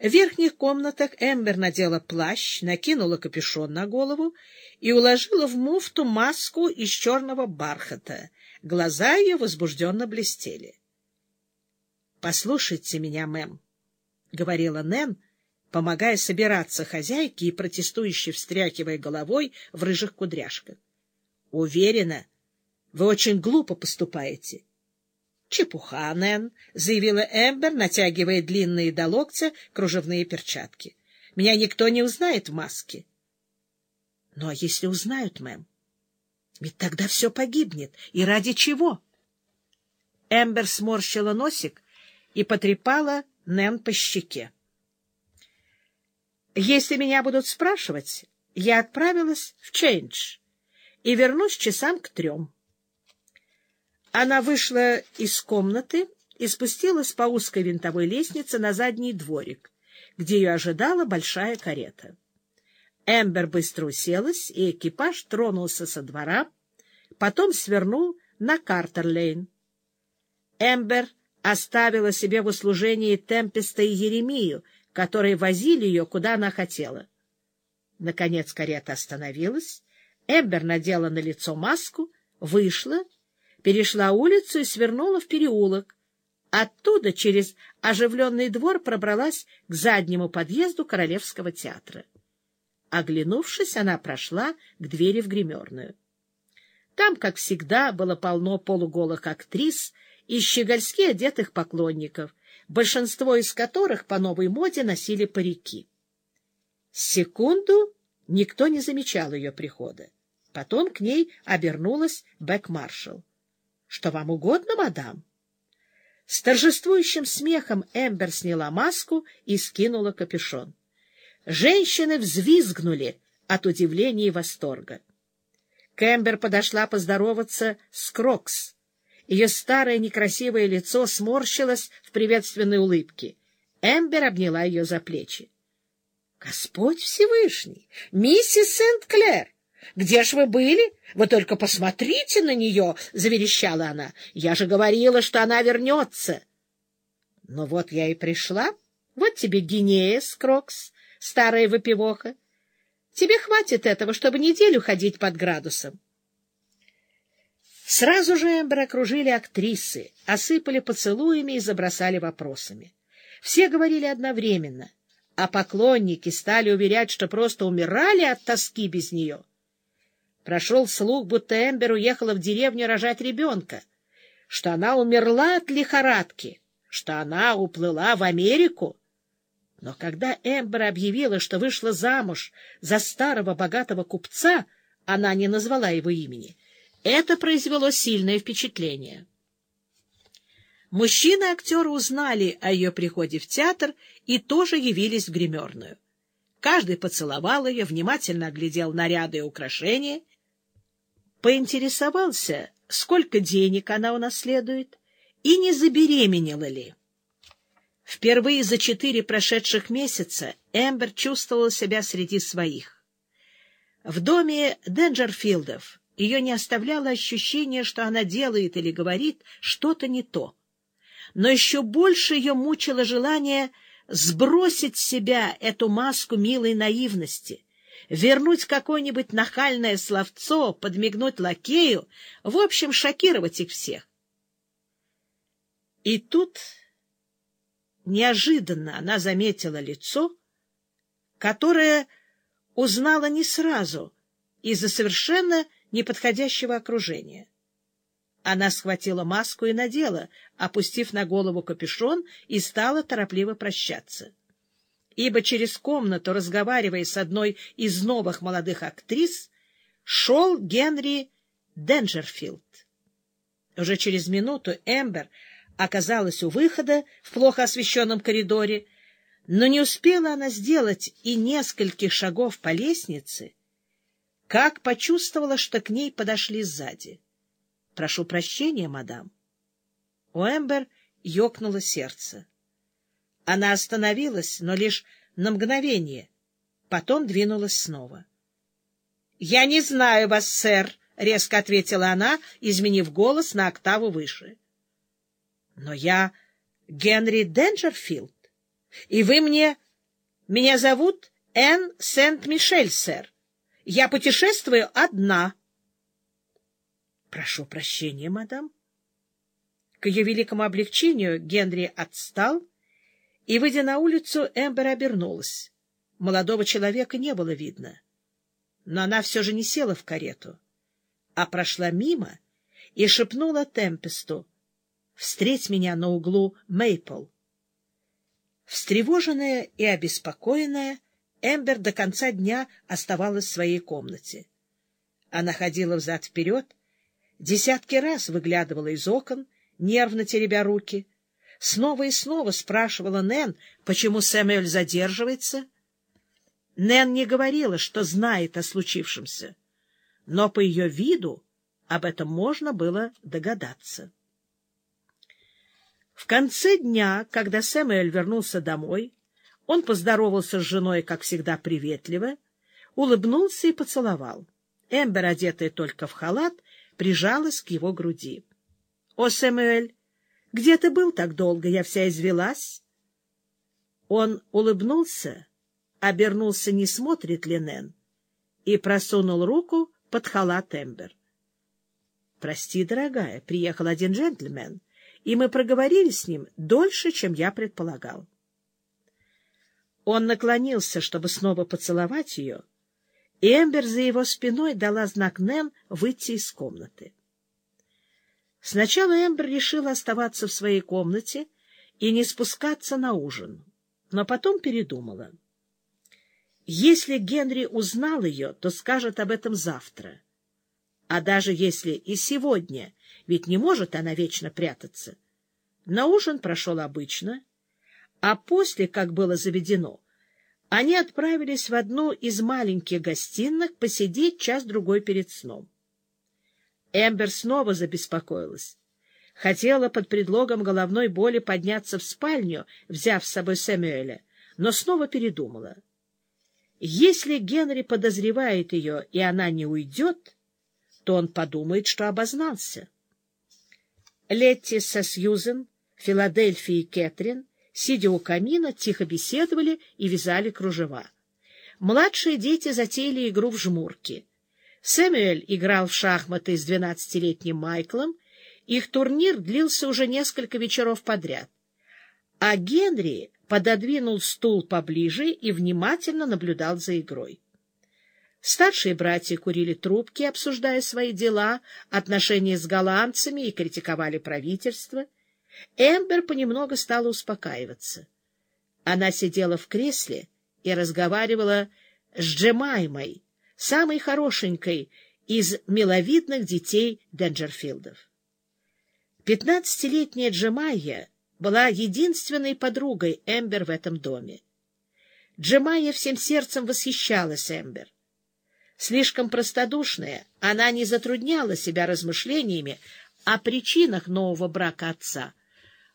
В верхних комнатах Эмбер надела плащ, накинула капюшон на голову и уложила в муфту маску из черного бархата. Глаза ее возбужденно блестели. — Послушайте меня, мэм, — говорила Нэн, помогая собираться хозяйке и протестующе встряхивая головой в рыжих кудряшках. — Уверена, вы очень глупо поступаете. — Чепуха, Нэн, — заявила Эмбер, натягивая длинные до локтя кружевные перчатки. — Меня никто не узнает в маске. — Ну, а если узнают, мэм? Ведь тогда все погибнет. И ради чего? Эмбер сморщила носик и потрепала Нэн по щеке. — Если меня будут спрашивать, я отправилась в Чейндж и вернусь часам к трем. Она вышла из комнаты и спустилась по узкой винтовой лестнице на задний дворик, где ее ожидала большая карета. Эмбер быстро уселась, и экипаж тронулся со двора, потом свернул на Картер-лейн. Эмбер оставила себе в услужении Темпеста и Еремию, которые возили ее, куда она хотела. Наконец карета остановилась, Эмбер надела на лицо маску, вышла перешла улицу и свернула в переулок. Оттуда через оживленный двор пробралась к заднему подъезду Королевского театра. Оглянувшись, она прошла к двери в гримерную. Там, как всегда, было полно полуголых актрис и щегольски одетых поклонников, большинство из которых по новой моде носили парики. Секунду никто не замечал ее прихода. Потом к ней обернулась Бек Маршалл. Что вам угодно, мадам? С торжествующим смехом Эмбер сняла маску и скинула капюшон. Женщины взвизгнули от удивления и восторга. К Эмбер подошла поздороваться Скрогс. Ее старое некрасивое лицо сморщилось в приветственной улыбке. Эмбер обняла ее за плечи. — Господь Всевышний! Миссис Сент-Клер! Где ж вы были? Вы только посмотрите на нее, — заверещала она. Я же говорила, что она вернется. Ну вот я и пришла. Вот тебе Гинея, Скрокс, старая выпивоха. Тебе хватит этого, чтобы неделю ходить под градусом. Сразу же Эмбер окружили актрисы, осыпали поцелуями и забросали вопросами. Все говорили одновременно, а поклонники стали уверять, что просто умирали от тоски без нее — Прошел слух, будто Эмбер уехала в деревню рожать ребенка, что она умерла от лихорадки, что она уплыла в Америку. Но когда Эмбер объявила, что вышла замуж за старого богатого купца, она не назвала его имени. Это произвело сильное впечатление. Мужчины-актеры узнали о ее приходе в театр и тоже явились в гримерную. Каждый поцеловал ее, внимательно оглядел наряды и украшения поинтересовался, сколько денег она унаследует и не забеременела ли. Впервые за четыре прошедших месяца Эмбер чувствовала себя среди своих. В доме Денджерфилдов ее не оставляло ощущение, что она делает или говорит что-то не то. Но еще больше ее мучило желание сбросить с себя эту маску милой наивности — вернуть какое-нибудь нахальное словцо, подмигнуть лакею, в общем, шокировать их всех. И тут неожиданно она заметила лицо, которое узнала не сразу из-за совершенно неподходящего окружения. Она схватила маску и надела, опустив на голову капюшон, и стала торопливо прощаться ибо через комнату, разговаривая с одной из новых молодых актрис, шел Генри Денджерфилд. Уже через минуту Эмбер оказалась у выхода в плохо освещенном коридоре, но не успела она сделать и нескольких шагов по лестнице, как почувствовала, что к ней подошли сзади. — Прошу прощения, мадам. У Эмбер ёкнуло сердце. Она остановилась, но лишь на мгновение, потом двинулась снова. — Я не знаю вас, сэр, — резко ответила она, изменив голос на октаву выше. — Но я Генри Денджерфилд, и вы мне Меня зовут Энн Сент-Мишель, сэр. Я путешествую одна. — Прошу прощения, мадам. К ее великому облегчению Генри отстал, и, выйдя на улицу, Эмбер обернулась. Молодого человека не было видно. Но она все же не села в карету, а прошла мимо и шепнула Темпесту «Встреть меня на углу Мейпл». Встревоженная и обеспокоенная, Эмбер до конца дня оставалась в своей комнате. Она ходила взад-вперед, десятки раз выглядывала из окон, нервно теребя руки, снова и снова спрашивала Нэн, почему Сэмюэль задерживается. Нэн не говорила, что знает о случившемся, но по ее виду об этом можно было догадаться. В конце дня, когда Сэмюэль вернулся домой, он поздоровался с женой, как всегда, приветливо, улыбнулся и поцеловал. Эмбер, одетая только в халат, прижалась к его груди. — О, Сэмюэль, где ты был так долго? Я вся извелась. Он улыбнулся, обернулся, не смотрит ли Нэн, и просунул руку под халат Эмбер. — Прости, дорогая, приехал один джентльмен, и мы проговорили с ним дольше, чем я предполагал. Он наклонился, чтобы снова поцеловать ее, и Эмбер за его спиной дала знак Нэн выйти из комнаты. Сначала Эмбер решила оставаться в своей комнате и не спускаться на ужин, но потом передумала. Если Генри узнал ее, то скажет об этом завтра. А даже если и сегодня, ведь не может она вечно прятаться. На ужин прошел обычно, а после, как было заведено, они отправились в одну из маленьких гостиных посидеть час-другой перед сном. Эмбер снова забеспокоилась. Хотела под предлогом головной боли подняться в спальню, взяв с собой Сэмюэля, но снова передумала. Если Генри подозревает ее, и она не уйдет, то он подумает, что обознался. Летти со Сьюзен, Филадельфией и Кэтрин, сидя у камина, тихо беседовали и вязали кружева. Младшие дети затеяли игру в жмурки — Сэмюэль играл в шахматы с двенадцатилетним Майклом, их турнир длился уже несколько вечеров подряд. А Генри пододвинул стул поближе и внимательно наблюдал за игрой. Старшие братья курили трубки, обсуждая свои дела, отношения с голландцами и критиковали правительство. Эмбер понемногу стала успокаиваться. Она сидела в кресле и разговаривала с Джемаймой, самой хорошенькой из миловидных детей Денджерфилдов. Пятнадцатилетняя Джемайя была единственной подругой Эмбер в этом доме. Джемайя всем сердцем восхищалась Эмбер. Слишком простодушная, она не затрудняла себя размышлениями о причинах нового брака отца.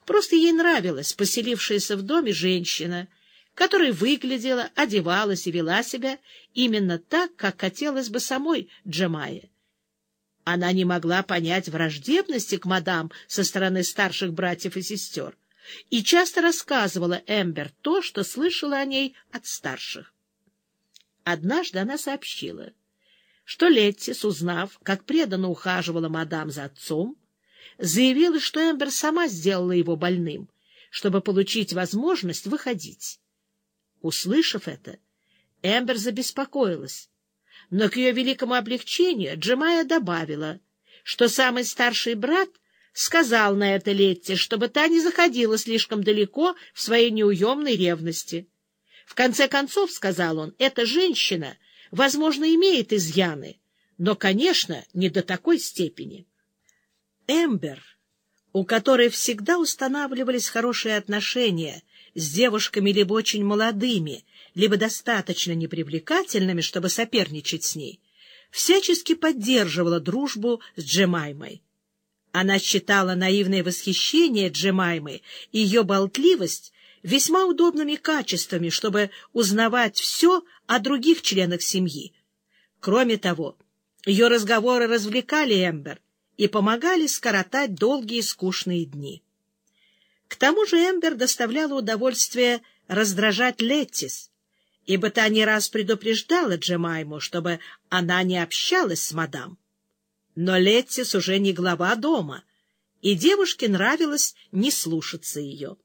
Просто ей нравилась поселившаяся в доме женщина — которая выглядела, одевалась и вела себя именно так, как хотелось бы самой Джемае. Она не могла понять враждебности к мадам со стороны старших братьев и сестер и часто рассказывала Эмбер то, что слышала о ней от старших. Однажды она сообщила, что Леттис, узнав, как преданно ухаживала мадам за отцом, заявила, что Эмбер сама сделала его больным, чтобы получить возможность выходить. Услышав это, Эмбер забеспокоилась, но к ее великому облегчению Джемая добавила, что самый старший брат сказал на это Летте, чтобы та не заходила слишком далеко в своей неуемной ревности. В конце концов, — сказал он, — эта женщина, возможно, имеет изъяны, но, конечно, не до такой степени. Эмбер, у которой всегда устанавливались хорошие отношения — с девушками либо очень молодыми, либо достаточно непривлекательными, чтобы соперничать с ней, всячески поддерживала дружбу с Джемаймой. Она считала наивное восхищение Джемаймы и ее болтливость весьма удобными качествами, чтобы узнавать все о других членах семьи. Кроме того, ее разговоры развлекали Эмбер и помогали скоротать долгие скучные дни. К тому же Эмбер доставляла удовольствие раздражать Леттис, ибо та не раз предупреждала Джемайму, чтобы она не общалась с мадам. Но Леттис уже не глава дома, и девушке нравилось не слушаться ее.